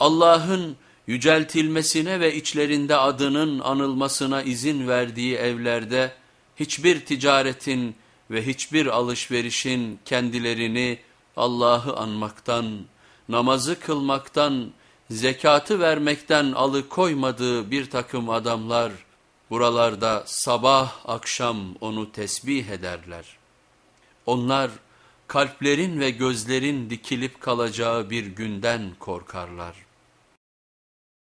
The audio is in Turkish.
Allah'ın yüceltilmesine ve içlerinde adının anılmasına izin verdiği evlerde hiçbir ticaretin ve hiçbir alışverişin kendilerini Allah'ı anmaktan, namazı kılmaktan, zekatı vermekten alıkoymadığı bir takım adamlar buralarda sabah akşam onu tesbih ederler. Onlar kalplerin ve gözlerin dikilip kalacağı bir günden korkarlar.